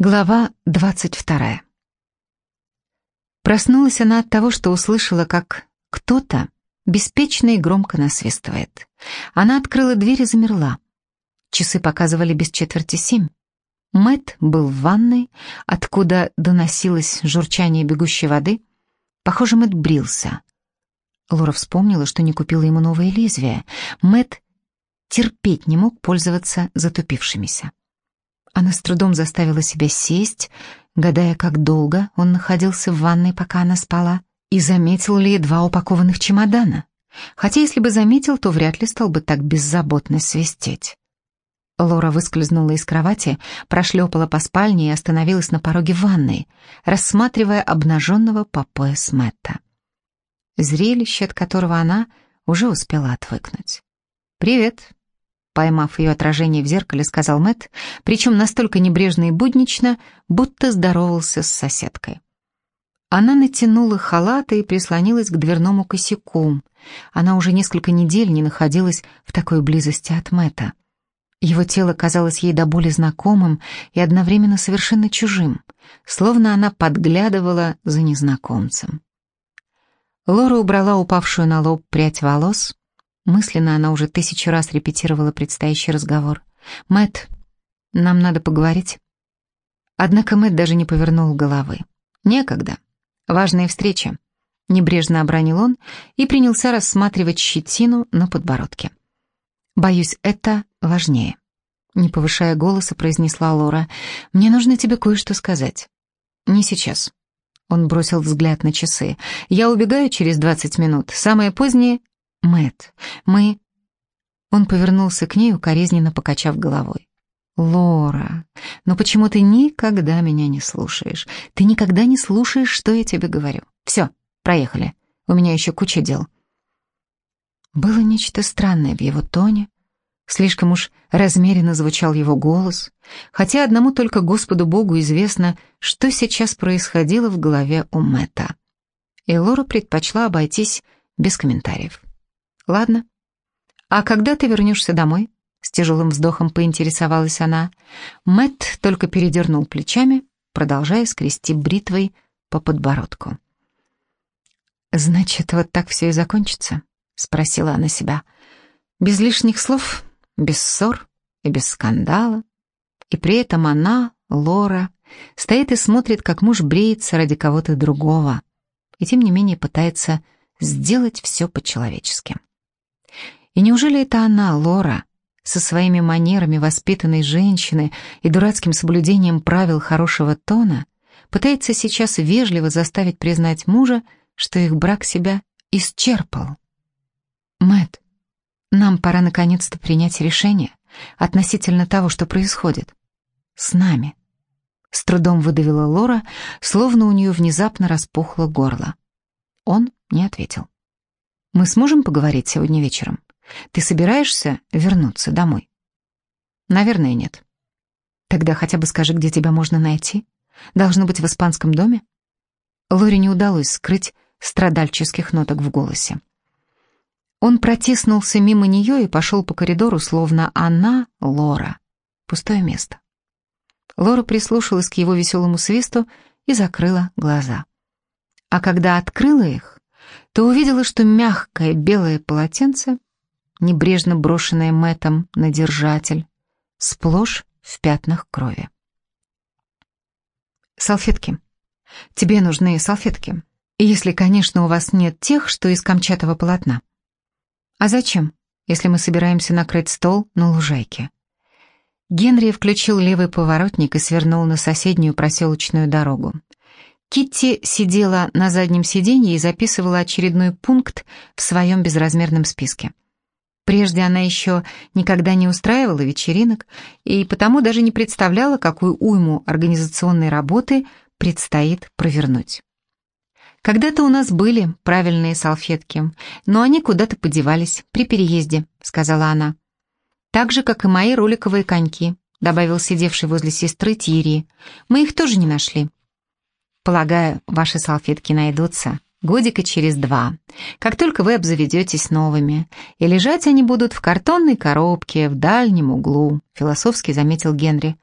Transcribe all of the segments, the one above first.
Глава двадцать вторая. Проснулась она от того, что услышала, как кто-то беспечно и громко насвистывает. Она открыла дверь и замерла. Часы показывали без четверти семь. Мэт был в ванной, откуда доносилось журчание бегущей воды. Похоже, Мэт брился. Лора вспомнила, что не купила ему новое лезвие. Мэт терпеть не мог пользоваться затупившимися. Она с трудом заставила себя сесть, гадая, как долго он находился в ванной, пока она спала, и заметил ли два упакованных чемодана. Хотя если бы заметил, то вряд ли стал бы так беззаботно свистеть. Лора выскользнула из кровати, прошлепала по спальне и остановилась на пороге ванной, рассматривая обнаженного по пояс Мэтта. Зрелище, от которого она уже успела отвыкнуть. «Привет», Поймав ее отражение в зеркале, сказал Мэт, причем настолько небрежно и буднично, будто здоровался с соседкой. Она натянула халат и прислонилась к дверному косяку. Она уже несколько недель не находилась в такой близости от Мэта. Его тело казалось ей до боли знакомым и одновременно совершенно чужим, словно она подглядывала за незнакомцем. Лора убрала упавшую на лоб прядь волос, Мысленно она уже тысячу раз репетировала предстоящий разговор. Мэт, нам надо поговорить». Однако Мэт даже не повернул головы. «Некогда. Важная встреча». Небрежно обронил он и принялся рассматривать щетину на подбородке. «Боюсь, это важнее». Не повышая голоса, произнесла Лора. «Мне нужно тебе кое-что сказать». «Не сейчас». Он бросил взгляд на часы. «Я убегаю через двадцать минут. Самое позднее Мэт, мы...» Он повернулся к ней, укоризненно покачав головой. «Лора, но почему ты никогда меня не слушаешь? Ты никогда не слушаешь, что я тебе говорю. Все, проехали. У меня еще куча дел». Было нечто странное в его тоне. Слишком уж размеренно звучал его голос, хотя одному только Господу Богу известно, что сейчас происходило в голове у Мэтта. И Лора предпочла обойтись без комментариев. Ладно. А когда ты вернешься домой? С тяжелым вздохом поинтересовалась она. Мэт только передернул плечами, продолжая скрести бритвой по подбородку. «Значит, вот так все и закончится?» — спросила она себя. «Без лишних слов, без ссор и без скандала. И при этом она, Лора, стоит и смотрит, как муж бреется ради кого-то другого, и тем не менее пытается сделать все по-человечески. И неужели это она, Лора, со своими манерами воспитанной женщины и дурацким соблюдением правил хорошего тона, пытается сейчас вежливо заставить признать мужа, что их брак себя исчерпал? Мэт, нам пора наконец-то принять решение относительно того, что происходит. С нами. С трудом выдавила Лора, словно у нее внезапно распухло горло. Он не ответил. «Мы сможем поговорить сегодня вечером?» Ты собираешься вернуться домой? Наверное, нет. Тогда хотя бы скажи, где тебя можно найти. Должно быть в испанском доме? Лоре не удалось скрыть страдальческих ноток в голосе. Он протиснулся мимо нее и пошел по коридору, словно она, Лора, пустое место. Лора прислушалась к его веселому свисту и закрыла глаза. А когда открыла их, то увидела, что мягкое белое полотенце небрежно брошенная Мэтом на держатель, сплошь в пятнах крови. Салфетки. Тебе нужны салфетки. Если, конечно, у вас нет тех, что из камчатого полотна. А зачем, если мы собираемся накрыть стол на лужайке? Генри включил левый поворотник и свернул на соседнюю проселочную дорогу. Китти сидела на заднем сиденье и записывала очередной пункт в своем безразмерном списке. Прежде она еще никогда не устраивала вечеринок и потому даже не представляла, какую уйму организационной работы предстоит провернуть. «Когда-то у нас были правильные салфетки, но они куда-то подевались при переезде», — сказала она. «Так же, как и мои роликовые коньки», — добавил сидевший возле сестры Тири. «Мы их тоже не нашли». «Полагаю, ваши салфетки найдутся», годика через два, как только вы обзаведетесь новыми, и лежать они будут в картонной коробке в дальнем углу», — философски заметил Генри.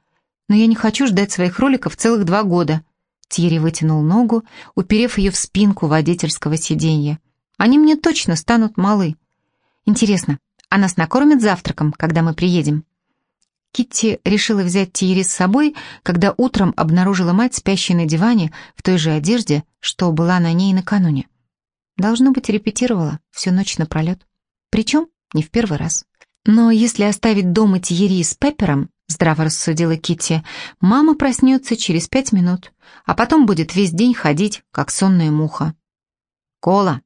Но я не хочу ждать своих роликов целых два года. Тьерри вытянул ногу, уперев ее в спинку водительского сиденья. Они мне точно станут малы. Интересно, а нас накормят завтраком, когда мы приедем? Китти решила взять Тиери с собой, когда утром обнаружила мать спящей на диване в той же одежде, что была на ней накануне. Должно быть, репетировала всю ночь напролет. Причем не в первый раз. Но если оставить дома Тиери с Пеппером, здраво рассудила Китти, мама проснется через пять минут, а потом будет весь день ходить, как сонная муха. Кола.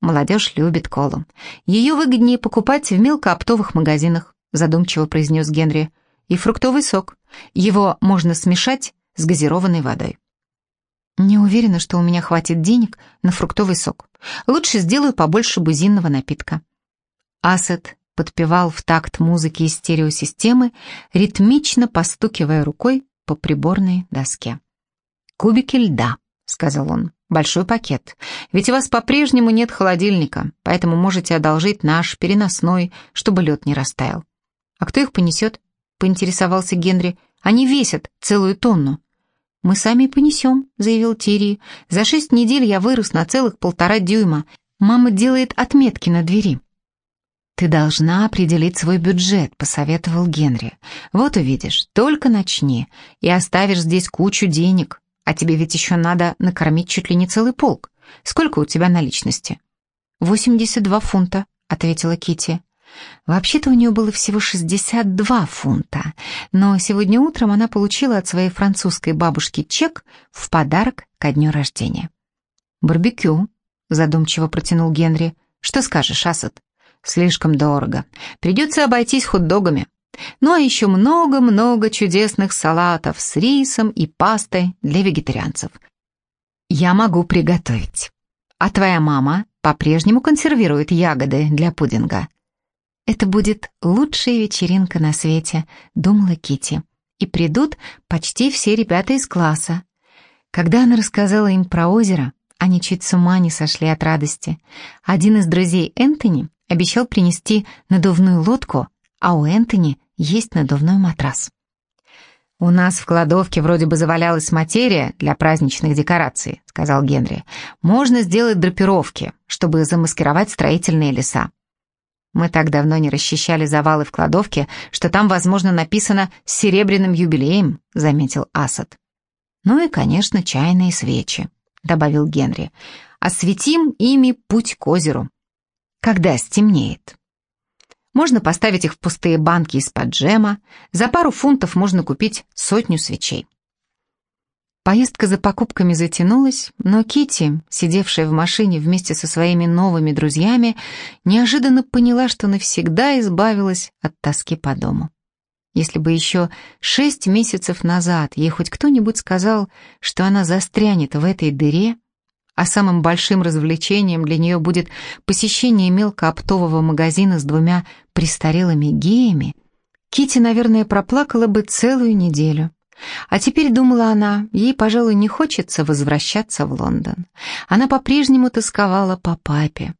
Молодежь любит колу. Ее выгоднее покупать в мелкооптовых магазинах, задумчиво произнес Генри. И фруктовый сок. Его можно смешать с газированной водой. Не уверена, что у меня хватит денег на фруктовый сок. Лучше сделаю побольше бузинного напитка. Асет подпевал в такт музыки из стереосистемы, ритмично постукивая рукой по приборной доске. «Кубики льда», — сказал он, — «большой пакет. Ведь у вас по-прежнему нет холодильника, поэтому можете одолжить наш переносной, чтобы лед не растаял». «А кто их понесет?» — поинтересовался Генри. «Они весят целую тонну». «Мы сами понесем», — заявил Тири. «За шесть недель я вырос на целых полтора дюйма. Мама делает отметки на двери». «Ты должна определить свой бюджет», — посоветовал Генри. «Вот увидишь, только начни, и оставишь здесь кучу денег. А тебе ведь еще надо накормить чуть ли не целый полк. Сколько у тебя наличности?» «Восемьдесят два фунта», — ответила Кити. Вообще-то у нее было всего 62 фунта, но сегодня утром она получила от своей французской бабушки чек в подарок ко дню рождения. «Барбекю», — задумчиво протянул Генри. «Что скажешь, Асад?» Слишком дорого. Придется обойтись хот-догами. Ну а еще много-много чудесных салатов с рисом и пастой для вегетарианцев. Я могу приготовить. А твоя мама по-прежнему консервирует ягоды для пудинга. Это будет лучшая вечеринка на свете, думала Кити. И придут почти все ребята из класса. Когда она рассказала им про озеро, они чуть с ума не сошли от радости. Один из друзей Энтони Обещал принести надувную лодку, а у Энтони есть надувной матрас. «У нас в кладовке вроде бы завалялась материя для праздничных декораций», — сказал Генри. «Можно сделать драпировки, чтобы замаскировать строительные леса». Мы так давно не расчищали завалы в кладовке, что там, возможно, написано «с серебряным юбилеем», — заметил Асад. «Ну и, конечно, чайные свечи», — добавил Генри. «Осветим ими путь к озеру когда стемнеет. Можно поставить их в пустые банки из-под джема, за пару фунтов можно купить сотню свечей. Поездка за покупками затянулась, но Кити, сидевшая в машине вместе со своими новыми друзьями, неожиданно поняла, что навсегда избавилась от тоски по дому. Если бы еще шесть месяцев назад ей хоть кто-нибудь сказал, что она застрянет в этой дыре, а самым большим развлечением для нее будет посещение мелкооптового магазина с двумя престарелыми геями, Кити, наверное, проплакала бы целую неделю. А теперь, думала она, ей, пожалуй, не хочется возвращаться в Лондон. Она по-прежнему тосковала по папе.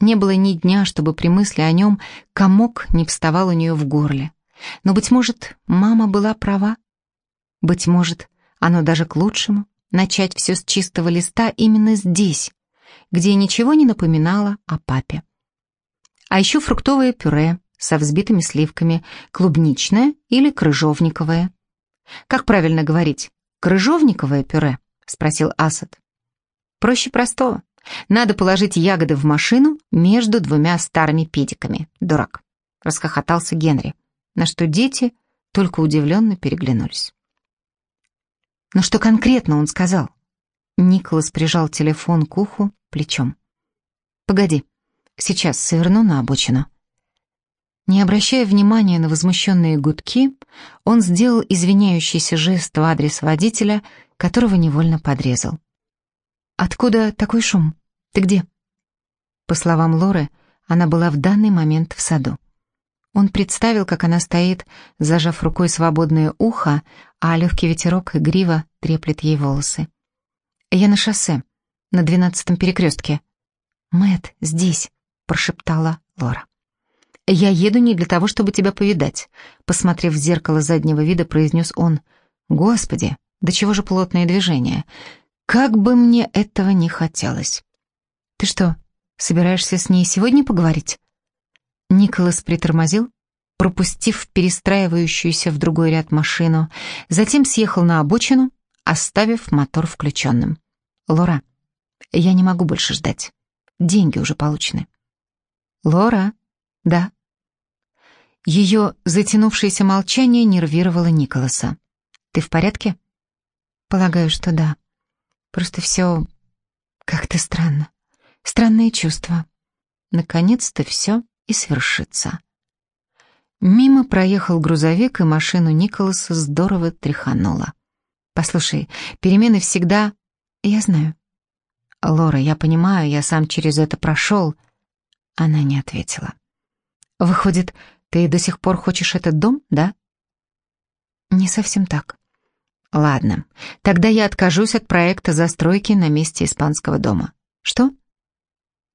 Не было ни дня, чтобы при мысли о нем комок не вставал у нее в горле. Но, быть может, мама была права. Быть может, оно даже к лучшему начать все с чистого листа именно здесь, где ничего не напоминало о папе. А еще фруктовое пюре со взбитыми сливками, клубничное или крыжовниковое. «Как правильно говорить? Крыжовниковое пюре?» — спросил Асад. «Проще простого. Надо положить ягоды в машину между двумя старыми педиками. Дурак», — расхохотался Генри, на что дети только удивленно переглянулись. Но что конкретно он сказал? Николас прижал телефон к уху плечом. «Погоди, сейчас сверну на обочину». Не обращая внимания на возмущенные гудки, он сделал извиняющийся жест в адрес водителя, которого невольно подрезал. «Откуда такой шум? Ты где?» По словам Лоры, она была в данный момент в саду. Он представил, как она стоит, зажав рукой свободное ухо, а легкий ветерок игриво треплет ей волосы. «Я на шоссе, на двенадцатом перекрестке». Мэт здесь», — прошептала Лора. «Я еду не для того, чтобы тебя повидать», — посмотрев в зеркало заднего вида, произнес он. Господи, до чего же плотное движение. Как бы мне этого не хотелось. Ты что, собираешься с ней сегодня поговорить? Николас притормозил, пропустив перестраивающуюся в другой ряд машину, затем съехал на обочину, оставив мотор включенным. «Лора, я не могу больше ждать. Деньги уже получены». «Лора?» «Да». Ее затянувшееся молчание нервировало Николаса. «Ты в порядке?» «Полагаю, что да. Просто все как-то странно. Странные чувства. Наконец-то все и свершится». Мимо проехал грузовик, и машину Николаса здорово тряхануло. «Послушай, перемены всегда...» «Я знаю». «Лора, я понимаю, я сам через это прошел». Она не ответила. «Выходит, ты до сих пор хочешь этот дом, да?» «Не совсем так». «Ладно, тогда я откажусь от проекта застройки на месте испанского дома». «Что?»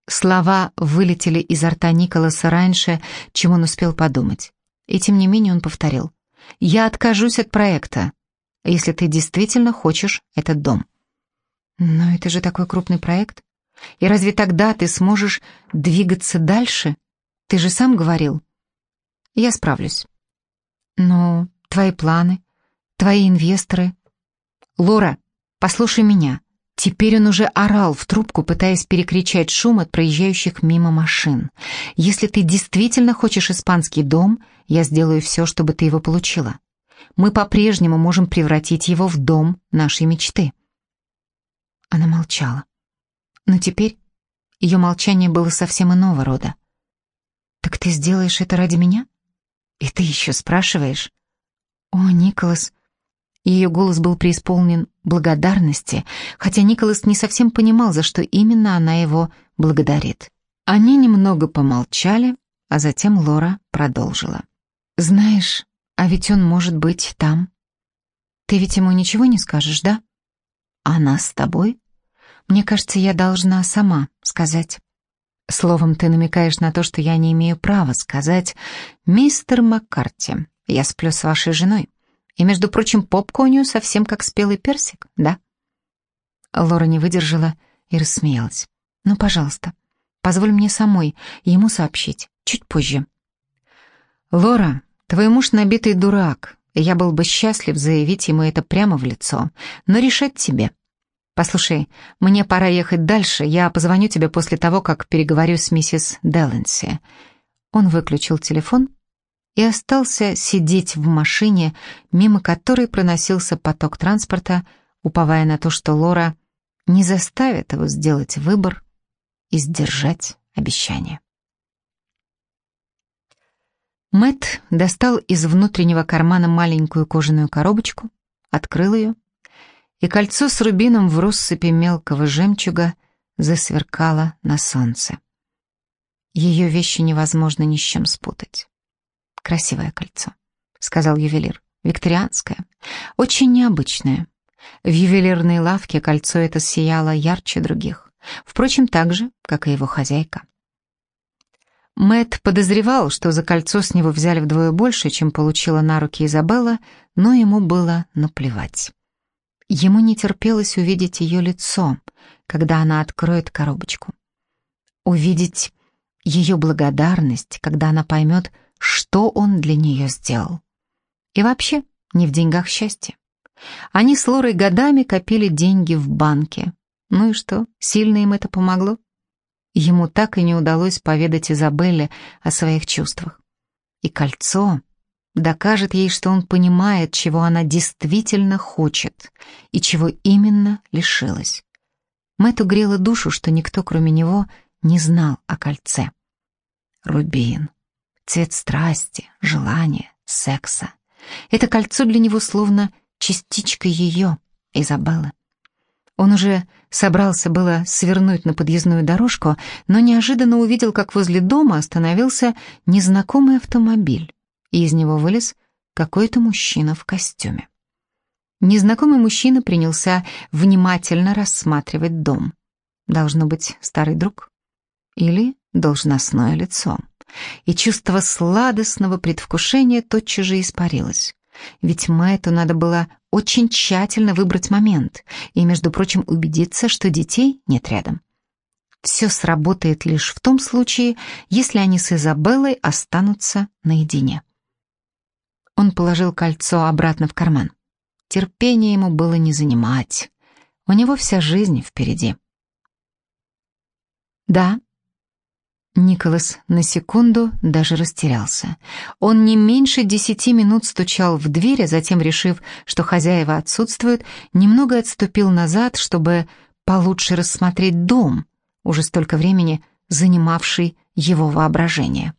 Слова вылетели изо рта Николаса раньше, чем он успел подумать. И тем не менее он повторил. «Я откажусь от проекта, если ты действительно хочешь этот дом». «Но это же такой крупный проект. И разве тогда ты сможешь двигаться дальше? Ты же сам говорил». «Я справлюсь». «Но твои планы, твои инвесторы...» «Лора, послушай меня. Теперь он уже орал в трубку, пытаясь перекричать шум от проезжающих мимо машин. «Если ты действительно хочешь испанский дом, я сделаю все, чтобы ты его получила. Мы по-прежнему можем превратить его в дом нашей мечты». Она молчала. Но теперь ее молчание было совсем иного рода. «Так ты сделаешь это ради меня? И ты еще спрашиваешь?» «О, Николас, ее голос был преисполнен благодарности, хотя Николас не совсем понимал, за что именно она его благодарит. Они немного помолчали, а затем Лора продолжила. «Знаешь, а ведь он может быть там. Ты ведь ему ничего не скажешь, да? Она с тобой? Мне кажется, я должна сама сказать». Словом, ты намекаешь на то, что я не имею права сказать «Мистер Маккарти, я сплю с вашей женой». И, между прочим, попка у нее совсем как спелый персик, да?» Лора не выдержала и рассмеялась. «Ну, пожалуйста, позволь мне самой ему сообщить, чуть позже». «Лора, твой муж набитый дурак, я был бы счастлив заявить ему это прямо в лицо, но решать тебе. Послушай, мне пора ехать дальше, я позвоню тебе после того, как переговорю с миссис Делленси». Он выключил телефон и остался сидеть в машине, мимо которой проносился поток транспорта, уповая на то, что Лора не заставит его сделать выбор и сдержать обещание. Мэт достал из внутреннего кармана маленькую кожаную коробочку, открыл ее, и кольцо с рубином в россыпи мелкого жемчуга засверкало на солнце. Ее вещи невозможно ни с чем спутать. «Красивое кольцо», — сказал ювелир. «Викторианское. Очень необычное. В ювелирной лавке кольцо это сияло ярче других. Впрочем, так же, как и его хозяйка». Мэт подозревал, что за кольцо с него взяли вдвое больше, чем получила на руки Изабелла, но ему было наплевать. Ему не терпелось увидеть ее лицо, когда она откроет коробочку. Увидеть ее благодарность, когда она поймет, что он для нее сделал. И вообще, не в деньгах счастье. Они с Лорой годами копили деньги в банке. Ну и что, сильно им это помогло? Ему так и не удалось поведать Изабелле о своих чувствах. И кольцо докажет ей, что он понимает, чего она действительно хочет и чего именно лишилась. Мэтту грело душу, что никто, кроме него, не знал о кольце. Рубин цвет страсти, желания, секса. Это кольцо для него словно частичка ее, Изабеллы. Он уже собрался было свернуть на подъездную дорожку, но неожиданно увидел, как возле дома остановился незнакомый автомобиль, и из него вылез какой-то мужчина в костюме. Незнакомый мужчина принялся внимательно рассматривать дом. Должно быть старый друг или должностное лицо и чувство сладостного предвкушения тотчас же испарилось. Ведь Мэтту надо было очень тщательно выбрать момент и, между прочим, убедиться, что детей нет рядом. Все сработает лишь в том случае, если они с Изабеллой останутся наедине. Он положил кольцо обратно в карман. Терпение ему было не занимать. У него вся жизнь впереди. «Да». Николас на секунду даже растерялся. Он не меньше десяти минут стучал в дверь, а затем, решив, что хозяева отсутствуют, немного отступил назад, чтобы получше рассмотреть дом, уже столько времени занимавший его воображение.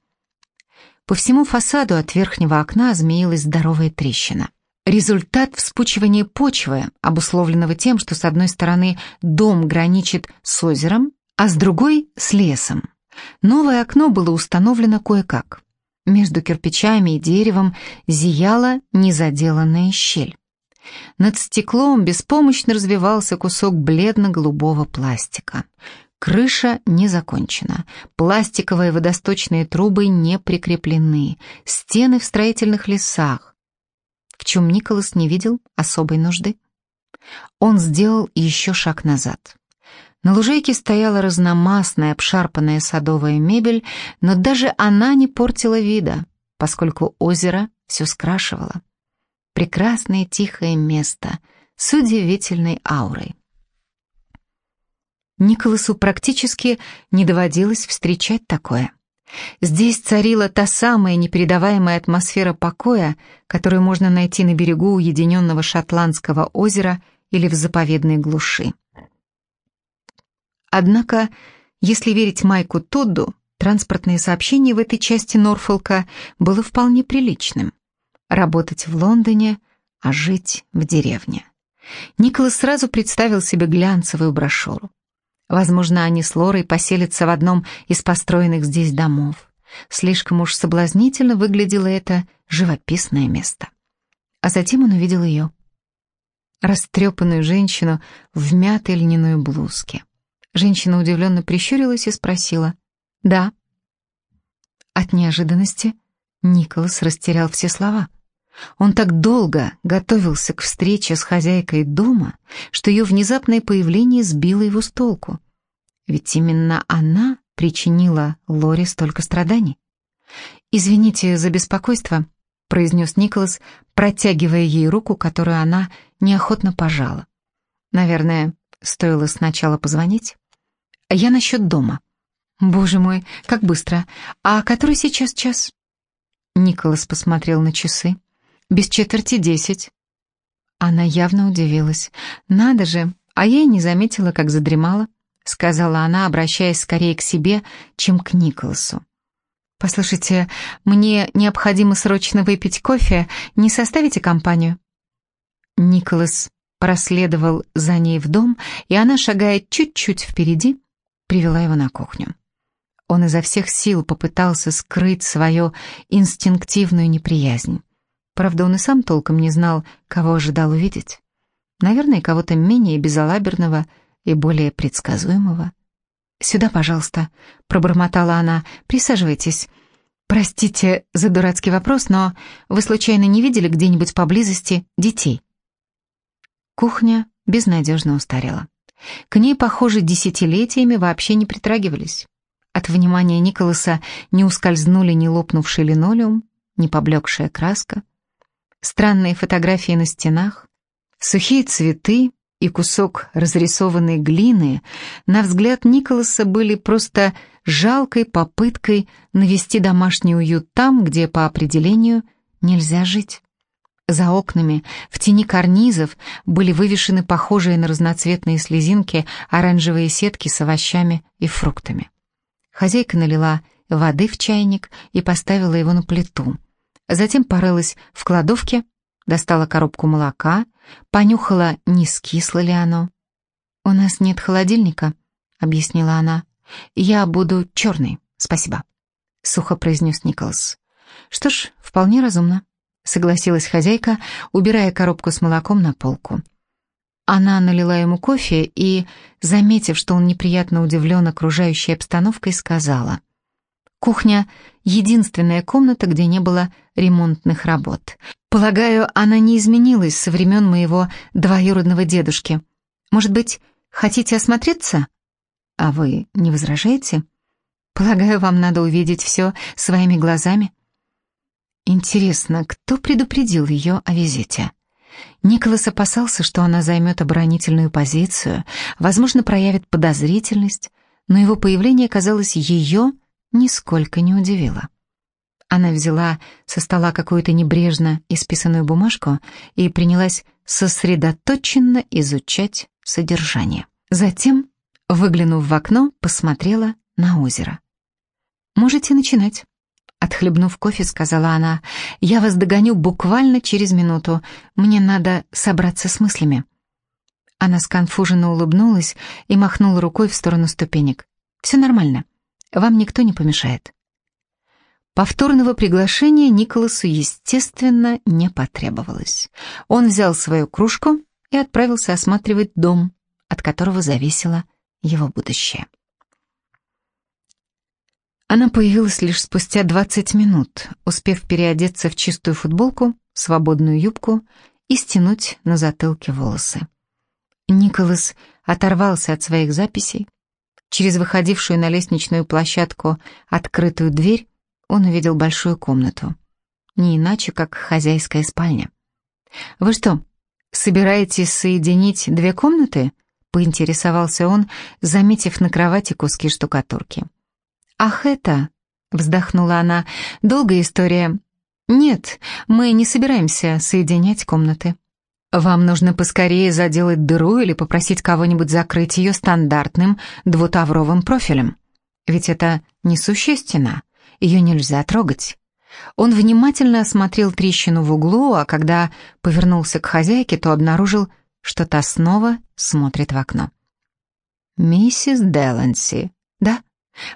По всему фасаду от верхнего окна змеилась здоровая трещина. Результат вспучивания почвы, обусловленного тем, что с одной стороны дом граничит с озером, а с другой — с лесом. Новое окно было установлено кое-как. Между кирпичами и деревом зияла незаделанная щель. Над стеклом беспомощно развивался кусок бледно-голубого пластика. Крыша не закончена, пластиковые водосточные трубы не прикреплены, стены в строительных лесах, в чем Николас не видел особой нужды. Он сделал еще шаг назад. На лужайке стояла разномастная обшарпанная садовая мебель, но даже она не портила вида, поскольку озеро все скрашивало. Прекрасное тихое место с удивительной аурой. Николасу практически не доводилось встречать такое. Здесь царила та самая непередаваемая атмосфера покоя, которую можно найти на берегу уединенного шотландского озера или в заповедной глуши. Однако, если верить Майку Тодду, транспортное сообщение в этой части Норфолка было вполне приличным. Работать в Лондоне, а жить в деревне. Николас сразу представил себе глянцевую брошюру. Возможно, они с Лорой поселятся в одном из построенных здесь домов. Слишком уж соблазнительно выглядело это живописное место. А затем он увидел ее. Растрепанную женщину в мятой льняной блузке. Женщина удивленно прищурилась и спросила «Да». От неожиданности Николас растерял все слова. Он так долго готовился к встрече с хозяйкой дома, что ее внезапное появление сбило его с толку. Ведь именно она причинила Лоре столько страданий. «Извините за беспокойство», — произнес Николас, протягивая ей руку, которую она неохотно пожала. «Наверное, стоило сначала позвонить. Я насчет дома». «Боже мой, как быстро! А который сейчас час?» Николас посмотрел на часы. Без четверти десять. Она явно удивилась. Надо же, а я и не заметила, как задремала, сказала она, обращаясь скорее к себе, чем к Николасу. «Послушайте, мне необходимо срочно выпить кофе. Не составите компанию?» Николас проследовал за ней в дом, и она, шагая чуть-чуть впереди, привела его на кухню. Он изо всех сил попытался скрыть свою инстинктивную неприязнь. Правда, он и сам толком не знал, кого ожидал увидеть. Наверное, кого-то менее безалаберного и более предсказуемого. «Сюда, пожалуйста», — пробормотала она, — «присаживайтесь». «Простите за дурацкий вопрос, но вы случайно не видели где-нибудь поблизости детей?» Кухня безнадежно устарела. К ней, похоже, десятилетиями вообще не притрагивались. От внимания Николаса не ускользнули ни лопнувший линолеум, ни поблекшая краска странные фотографии на стенах, сухие цветы и кусок разрисованной глины, на взгляд Николаса были просто жалкой попыткой навести домашний уют там, где по определению нельзя жить. За окнами, в тени карнизов, были вывешены похожие на разноцветные слезинки оранжевые сетки с овощами и фруктами. Хозяйка налила воды в чайник и поставила его на плиту — Затем порылась в кладовке, достала коробку молока, понюхала, не скисло ли оно. «У нас нет холодильника», — объяснила она. «Я буду черный, спасибо», — сухо произнес Николас. «Что ж, вполне разумно», — согласилась хозяйка, убирая коробку с молоком на полку. Она налила ему кофе и, заметив, что он неприятно удивлен окружающей обстановкой, сказала — Кухня — единственная комната, где не было ремонтных работ. Полагаю, она не изменилась со времен моего двоюродного дедушки. Может быть, хотите осмотреться? А вы не возражаете? Полагаю, вам надо увидеть все своими глазами. Интересно, кто предупредил ее о визите? Николас опасался, что она займет оборонительную позицию, возможно, проявит подозрительность, но его появление, казалось, ее нисколько не удивило. Она взяла со стола какую-то небрежно исписанную бумажку и принялась сосредоточенно изучать содержание. Затем, выглянув в окно, посмотрела на озеро. «Можете начинать». Отхлебнув кофе, сказала она, «Я вас догоню буквально через минуту. Мне надо собраться с мыслями». Она сконфуженно улыбнулась и махнула рукой в сторону ступенек. «Все нормально. Вам никто не помешает». Повторного приглашения Николасу, естественно, не потребовалось. Он взял свою кружку и отправился осматривать дом, от которого зависело его будущее. Она появилась лишь спустя 20 минут, успев переодеться в чистую футболку, свободную юбку и стянуть на затылке волосы. Николас оторвался от своих записей. Через выходившую на лестничную площадку открытую дверь он увидел большую комнату. Не иначе, как хозяйская спальня. «Вы что, собираетесь соединить две комнаты?» — поинтересовался он, заметив на кровати куски штукатурки. «Ах, это...» — вздохнула она. «Долгая история. Нет, мы не собираемся соединять комнаты. Вам нужно поскорее заделать дыру или попросить кого-нибудь закрыть ее стандартным двутавровым профилем. Ведь это несущая стена, ее нельзя трогать». Он внимательно осмотрел трещину в углу, а когда повернулся к хозяйке, то обнаружил, что та снова смотрит в окно. «Миссис Деланси, да?»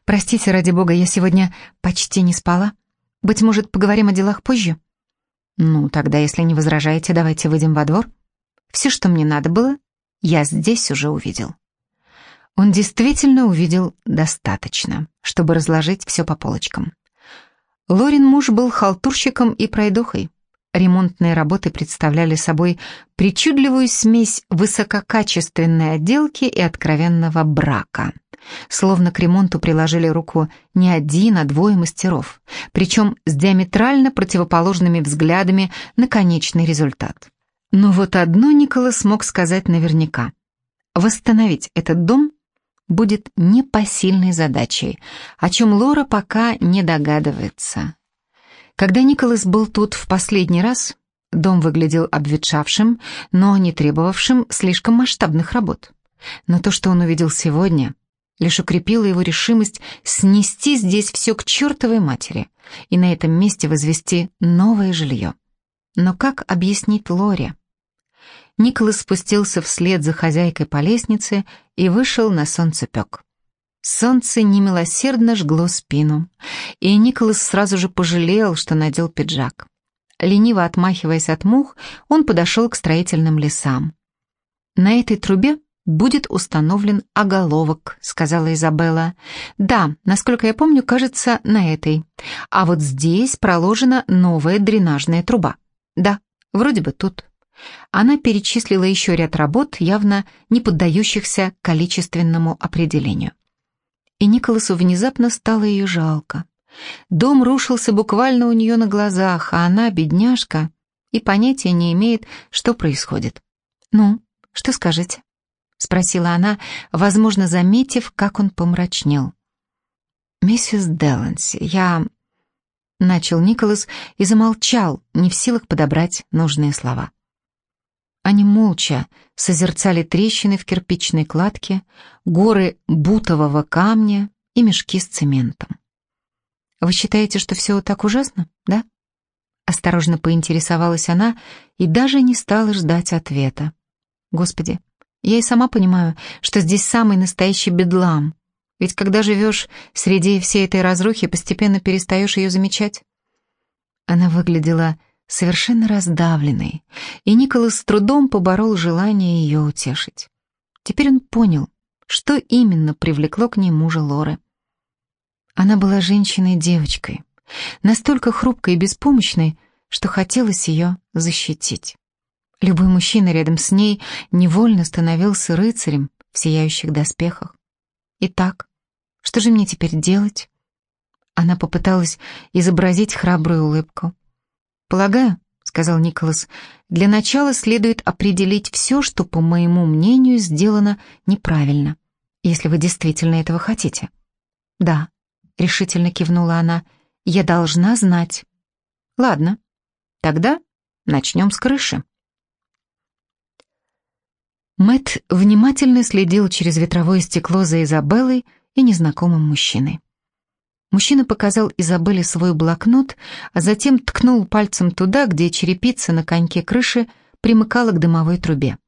«Простите, ради бога, я сегодня почти не спала. Быть может, поговорим о делах позже?» «Ну, тогда, если не возражаете, давайте выйдем во двор. Все, что мне надо было, я здесь уже увидел». Он действительно увидел достаточно, чтобы разложить все по полочкам. Лорин муж был халтурщиком и пройдохой. Ремонтные работы представляли собой причудливую смесь высококачественной отделки и откровенного брака. Словно к ремонту приложили руку не один, а двое мастеров, причем с диаметрально противоположными взглядами на конечный результат. Но вот одно Николас смог сказать наверняка. Восстановить этот дом будет непосильной задачей, о чем Лора пока не догадывается. Когда Николас был тут в последний раз, дом выглядел обветшавшим, но не требовавшим слишком масштабных работ. Но то, что он увидел сегодня, лишь укрепило его решимость снести здесь все к чертовой матери и на этом месте возвести новое жилье. Но как объяснить Лоре? Николас спустился вслед за хозяйкой по лестнице и вышел на солнцепек. Солнце немилосердно жгло спину, и Николас сразу же пожалел, что надел пиджак. Лениво отмахиваясь от мух, он подошел к строительным лесам. «На этой трубе будет установлен оголовок», — сказала Изабелла. «Да, насколько я помню, кажется, на этой. А вот здесь проложена новая дренажная труба. Да, вроде бы тут». Она перечислила еще ряд работ, явно не поддающихся количественному определению и Николасу внезапно стало ее жалко. Дом рушился буквально у нее на глазах, а она, бедняжка, и понятия не имеет, что происходит. «Ну, что скажете?» — спросила она, возможно, заметив, как он помрачнел. «Миссис Деланси, я...» — начал Николас и замолчал, не в силах подобрать нужные слова. Они молча созерцали трещины в кирпичной кладке, горы бутового камня и мешки с цементом. «Вы считаете, что все так ужасно, да?» Осторожно поинтересовалась она и даже не стала ждать ответа. «Господи, я и сама понимаю, что здесь самый настоящий бедлам. Ведь когда живешь среди всей этой разрухи, постепенно перестаешь ее замечать». Она выглядела совершенно раздавленной, и Николас с трудом поборол желание ее утешить. Теперь он понял, что именно привлекло к ней мужа Лоры. Она была женщиной-девочкой, настолько хрупкой и беспомощной, что хотелось ее защитить. Любой мужчина рядом с ней невольно становился рыцарем в сияющих доспехах. Итак, что же мне теперь делать? Она попыталась изобразить храбрую улыбку. «Полагаю, — сказал Николас, — для начала следует определить все, что, по моему мнению, сделано неправильно, если вы действительно этого хотите». «Да», — решительно кивнула она, — «я должна знать». «Ладно, тогда начнем с крыши». Мэт внимательно следил через ветровое стекло за Изабеллой и незнакомым мужчиной. Мужчина показал Изабелле свой блокнот, а затем ткнул пальцем туда, где черепица на коньке крыши примыкала к дымовой трубе.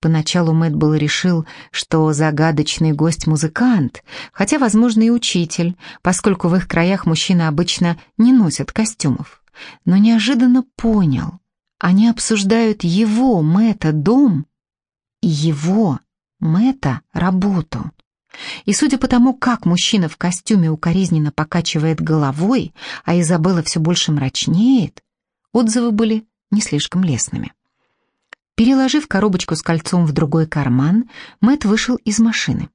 Поначалу Мэтт был решил, что загадочный гость музыкант, хотя, возможно, и учитель, поскольку в их краях мужчины обычно не носят костюмов. Но неожиданно понял, они обсуждают его, Мэтта, дом и его, Мэтта, работу. И судя по тому, как мужчина в костюме укоризненно покачивает головой, а Изабелла все больше мрачнеет, отзывы были не слишком лестными. Переложив коробочку с кольцом в другой карман, Мэт вышел из машины.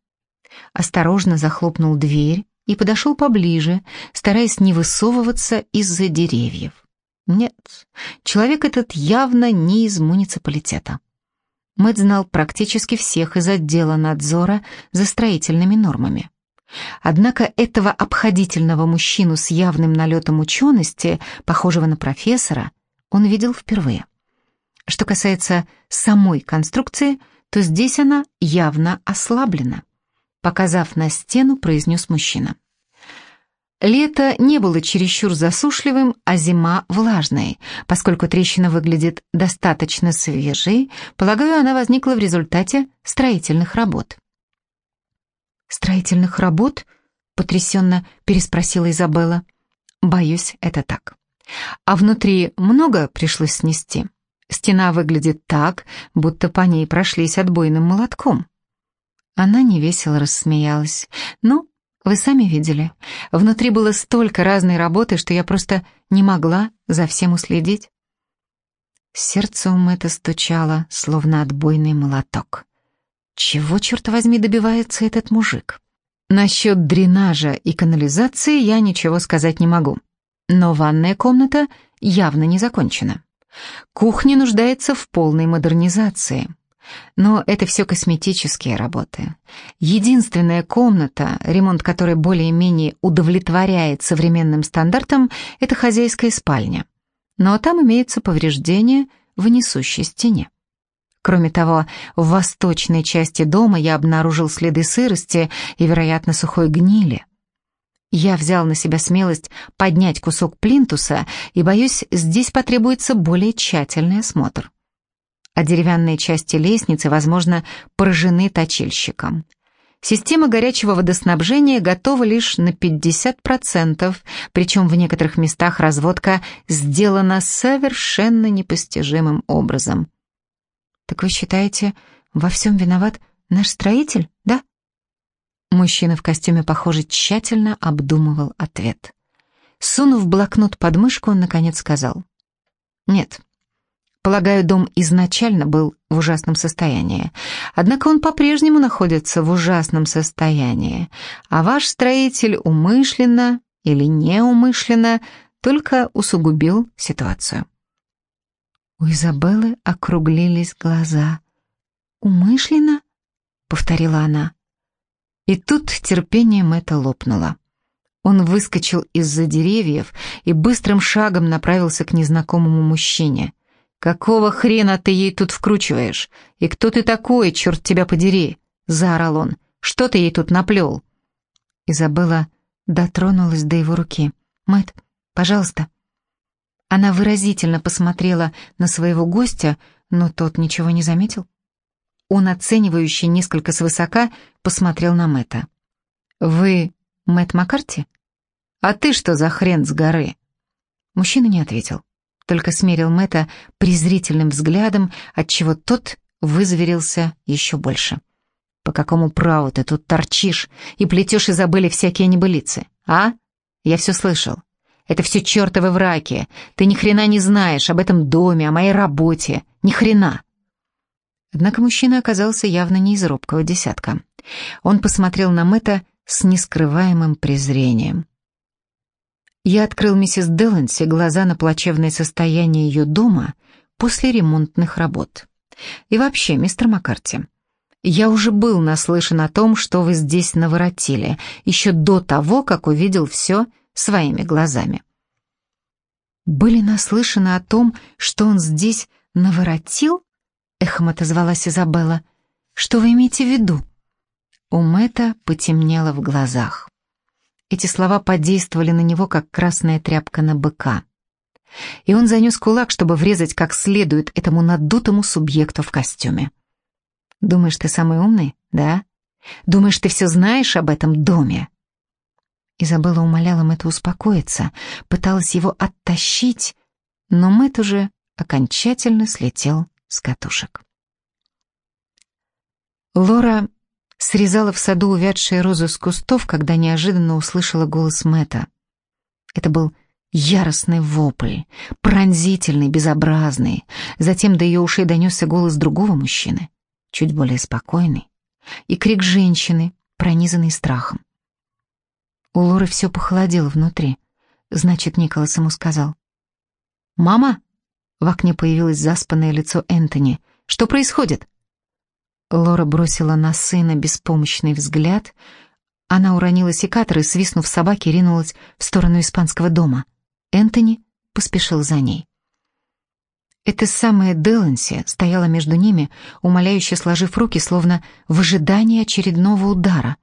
Осторожно захлопнул дверь и подошел поближе, стараясь не высовываться из-за деревьев. Нет, человек этот явно не из муниципалитета. Мэтт знал практически всех из отдела надзора за строительными нормами. Однако этого обходительного мужчину с явным налетом учености, похожего на профессора, он видел впервые. Что касается самой конструкции, то здесь она явно ослаблена. Показав на стену, произнес мужчина. Лето не было чересчур засушливым, а зима влажной. Поскольку трещина выглядит достаточно свежей, полагаю, она возникла в результате строительных работ. «Строительных работ?» — потрясенно переспросила Изабелла. «Боюсь, это так. А внутри много пришлось снести? Стена выглядит так, будто по ней прошлись отбойным молотком». Она невесело рассмеялась. «Ну, вы сами видели. Внутри было столько разной работы, что я просто не могла за всем уследить. Сердце у Мэтта стучало, словно отбойный молоток. Чего, черт возьми, добивается этот мужик? Насчет дренажа и канализации я ничего сказать не могу. Но ванная комната явно не закончена. Кухня нуждается в полной модернизации. Но это все косметические работы. Единственная комната, ремонт которой более-менее удовлетворяет современным стандартам, это хозяйская спальня. Но там имеются повреждения в несущей стене. Кроме того, в восточной части дома я обнаружил следы сырости и, вероятно, сухой гнили. Я взял на себя смелость поднять кусок плинтуса, и, боюсь, здесь потребуется более тщательный осмотр а деревянные части лестницы, возможно, поражены точильщиком. Система горячего водоснабжения готова лишь на 50%, причем в некоторых местах разводка сделана совершенно непостижимым образом. «Так вы считаете, во всем виноват наш строитель, да?» Мужчина в костюме, похоже, тщательно обдумывал ответ. Сунув блокнот под мышку, он, наконец, сказал. «Нет, Полагаю, дом изначально был в ужасном состоянии. Однако он по-прежнему находится в ужасном состоянии, а ваш строитель умышленно или неумышленно только усугубил ситуацию. У Изабеллы округлились глаза. «Умышленно?» — повторила она. И тут терпением это лопнуло. Он выскочил из-за деревьев и быстрым шагом направился к незнакомому мужчине — «Какого хрена ты ей тут вкручиваешь? И кто ты такой, черт тебя подери?» — заорал он. «Что ты ей тут наплел?» Изабелла дотронулась до его руки. Мэт, пожалуйста». Она выразительно посмотрела на своего гостя, но тот ничего не заметил. Он, оценивающий несколько свысока, посмотрел на Мэтта. «Вы Мэтт Маккарти? А ты что за хрен с горы?» Мужчина не ответил только смерил Мэтта презрительным взглядом, отчего тот вызверился еще больше. «По какому праву ты тут торчишь и плетешь Изабелле всякие небылицы? а? Я все слышал. Это все чертовы враки. Ты ни хрена не знаешь об этом доме, о моей работе. Ни хрена. Однако мужчина оказался явно не из робкого десятка. Он посмотрел на Мэтта с нескрываемым презрением. Я открыл миссис Деланси глаза на плачевное состояние ее дома после ремонтных работ. И вообще, мистер Маккарти, я уже был наслышан о том, что вы здесь наворотили, еще до того, как увидел все своими глазами. «Были наслышаны о том, что он здесь наворотил?» — эхом отозвалась Изабелла. «Что вы имеете в виду?» У Мэтта потемнело в глазах. Эти слова подействовали на него, как красная тряпка на быка. И он занес кулак, чтобы врезать как следует этому надутому субъекту в костюме. Думаешь, ты самый умный, да? Думаешь, ты все знаешь об этом доме?» Изабелла умоляла Мэтта успокоиться, пыталась его оттащить, но Мэтт уже окончательно слетел с катушек. Лора срезала в саду увядшие розы с кустов, когда неожиданно услышала голос Мэтта. Это был яростный вопль, пронзительный, безобразный. Затем до ее ушей донесся голос другого мужчины чуть более спокойный, и крик женщины, пронизанный страхом. У Лоры все похолодело внутри. Значит, Николас ему сказал. «Мама?» В окне появилось заспанное лицо Энтони. «Что происходит?» Лора бросила на сына беспомощный взгляд. Она уронила секатор и, свистнув собаки, ринулась в сторону испанского дома. Энтони поспешил за ней. Эта самая Деланси стояла между ними, умоляюще сложив руки, словно в ожидании очередного удара.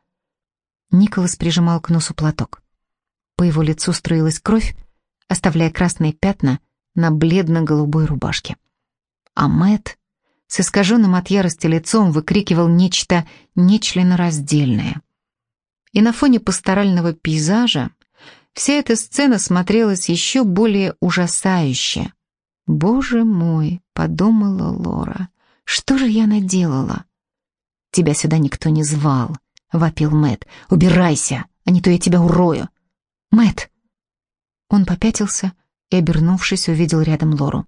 Николас прижимал к носу платок. По его лицу струилась кровь, оставляя красные пятна на бледно-голубой рубашке. А Мэтт с искаженным от ярости лицом выкрикивал нечто нечленораздельное. И на фоне пасторального пейзажа вся эта сцена смотрелась еще более ужасающе — «Боже мой!» — подумала Лора. «Что же я наделала?» «Тебя сюда никто не звал», — вопил Мэт. «Убирайся, а не то я тебя урою!» Мэт. Он попятился и, обернувшись, увидел рядом Лору.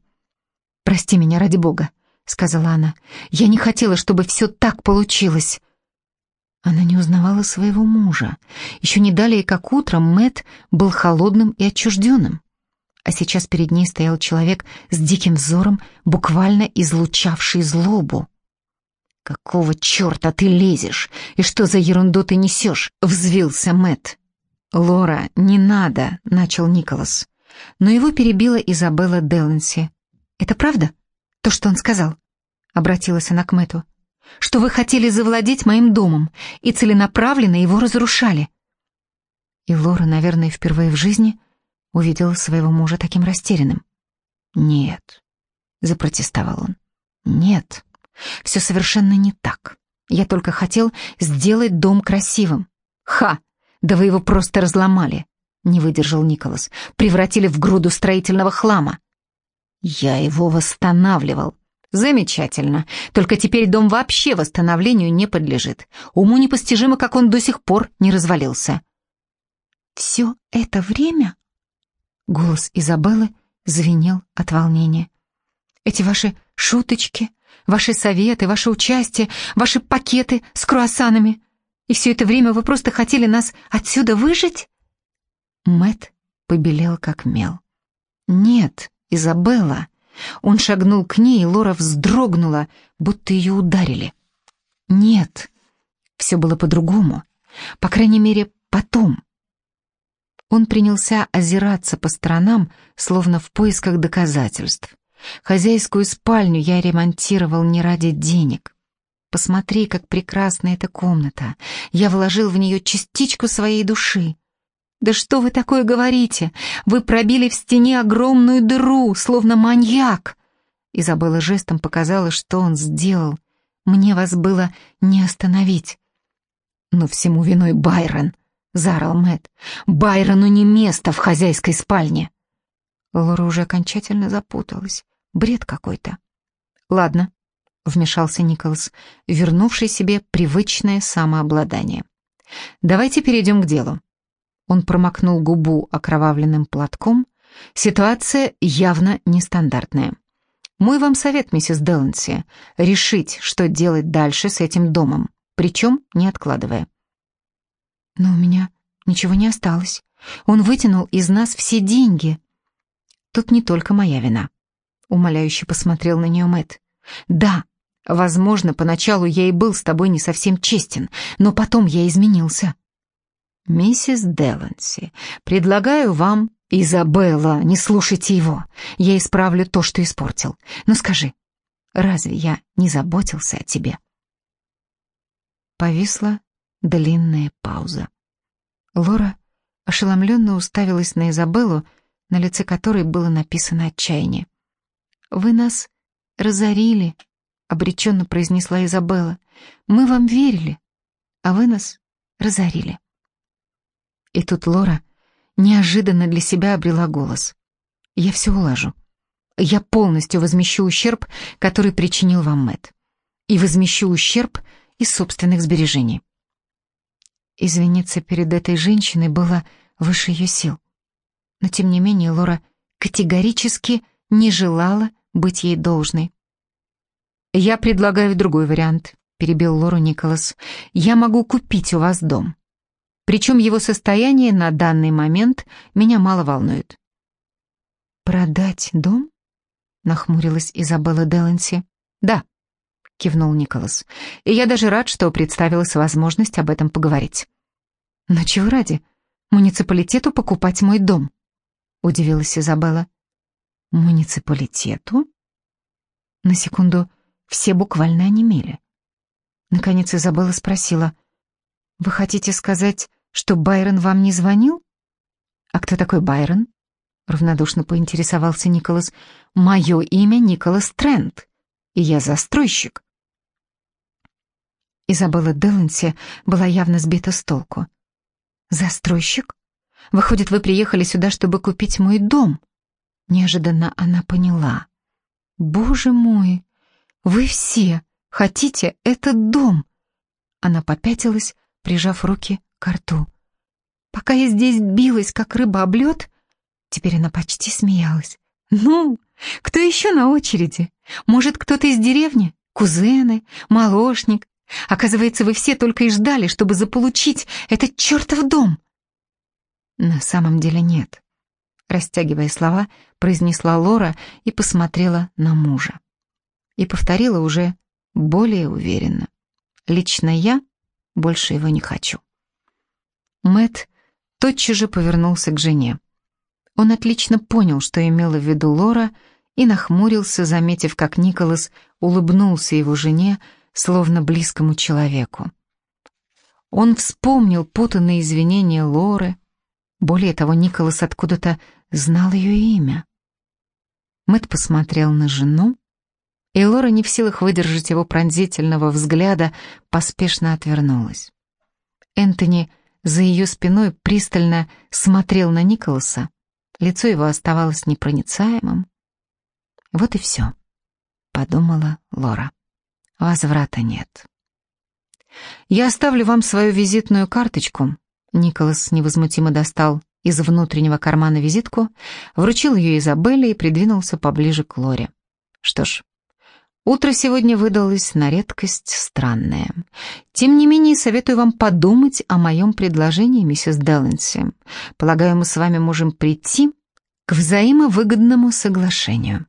«Прости меня, ради бога», — сказала она. «Я не хотела, чтобы все так получилось». Она не узнавала своего мужа. Еще не далее, как утром, Мэт был холодным и отчужденным а сейчас перед ней стоял человек с диким взором, буквально излучавший злобу. «Какого черта ты лезешь? И что за ерунду ты несешь?» — взвился Мэт. «Лора, не надо», — начал Николас. Но его перебила Изабелла Деланси. «Это правда, то, что он сказал?» — обратилась она к Мэту. «Что вы хотели завладеть моим домом и целенаправленно его разрушали?» И Лора, наверное, впервые в жизни увидела своего мужа таким растерянным. «Нет», — запротестовал он, — «нет, все совершенно не так. Я только хотел сделать дом красивым». «Ха! Да вы его просто разломали!» — не выдержал Николас. «Превратили в груду строительного хлама». «Я его восстанавливал», Замечательно. Только теперь дом вообще восстановлению не подлежит. Уму непостижимо, как он до сих пор не развалился. Все это время Голос Изабеллы звенел от волнения. «Эти ваши шуточки, ваши советы, ваше участие, ваши пакеты с круассанами. И все это время вы просто хотели нас отсюда выжить?» Мэт побелел как мел. «Нет, Изабелла!» Он шагнул к ней, и Лора вздрогнула, будто ее ударили. «Нет, все было по-другому. По крайней мере, потом. Он принялся озираться по сторонам, словно в поисках доказательств. Хозяйскую спальню я ремонтировал не ради денег. Посмотри, как прекрасна эта комната. Я вложил в нее частичку своей души. Да что вы такое говорите? Вы пробили в стене огромную дыру, словно маньяк. Изабелла жестом показала, что он сделал. Мне вас было не остановить. Но всему виной Байрон —— заорал Мэтт. «Байрону не место в хозяйской спальне!» Лора уже окончательно запуталась. Бред какой-то. «Ладно», — вмешался Николас, вернувший себе привычное самообладание. «Давайте перейдем к делу. Он промокнул губу окровавленным платком. Ситуация явно нестандартная. Мой вам совет, миссис Деланси, решить, что делать дальше с этим домом, причем не откладывая. Но у меня ничего не осталось. Он вытянул из нас все деньги. Тут не только моя вина. Умоляюще посмотрел на нее Мэтт. Да, возможно, поначалу я и был с тобой не совсем честен, но потом я изменился. Миссис Деланси, предлагаю вам «Изабелла, не слушайте его. Я исправлю то, что испортил. Но скажи, разве я не заботился о тебе?» Повисла длинная пауза. Лора ошеломленно уставилась на Изабеллу, на лице которой было написано отчаяние. «Вы нас разорили», — обреченно произнесла Изабелла. «Мы вам верили, а вы нас разорили». И тут Лора неожиданно для себя обрела голос. «Я все улажу. Я полностью возмещу ущерб, который причинил вам Мэтт. И возмещу ущерб из собственных сбережений». Извиниться перед этой женщиной было выше ее сил. Но тем не менее Лора категорически не желала быть ей должной. «Я предлагаю другой вариант», — перебил Лору Николас. «Я могу купить у вас дом. Причем его состояние на данный момент меня мало волнует. «Продать дом?» — нахмурилась Изабелла Деланси. «Да», — кивнул Николас. «И я даже рад, что представилась возможность об этом поговорить». «Но чего ради? Муниципалитету покупать мой дом?» — удивилась Изабелла. «Муниципалитету?» На секунду все буквально онемели. Наконец Изабелла спросила, «Вы хотите сказать, что Байрон вам не звонил? А кто такой Байрон? Равнодушно поинтересовался Николас. Мое имя Николас Трент, и я застройщик. Изабелла Деланси была явно сбита с толку. «Застройщик? Выходит, вы приехали сюда, чтобы купить мой дом?» Неожиданно она поняла. «Боже мой, вы все хотите этот дом!» Она попятилась, прижав руки к рту. Пока я здесь билась, как рыба об лед, теперь она почти смеялась. «Ну, кто еще на очереди? Может, кто-то из деревни? Кузены? Молочник? Оказывается, вы все только и ждали, чтобы заполучить этот чертов дом!» «На самом деле нет», — растягивая слова, произнесла Лора и посмотрела на мужа. И повторила уже более уверенно. «Лично я больше его не хочу». Мэт тотчас же повернулся к жене. Он отлично понял, что имела в виду Лора, и нахмурился, заметив, как Николас улыбнулся его жене, словно близкому человеку. Он вспомнил путанные извинения Лоры. Более того, Николас откуда-то знал ее имя. Мэт посмотрел на жену, и Лора, не в силах выдержать его пронзительного взгляда, поспешно отвернулась. Энтони за ее спиной пристально смотрел на Николаса. Лицо его оставалось непроницаемым. «Вот и все», — подумала Лора. «Возврата нет». «Я оставлю вам свою визитную карточку», — Николас невозмутимо достал из внутреннего кармана визитку, вручил ее Изабелле и придвинулся поближе к Лоре. «Что ж, Утро сегодня выдалось на редкость странное. Тем не менее, советую вам подумать о моем предложении, миссис Делленси. Полагаю, мы с вами можем прийти к взаимовыгодному соглашению.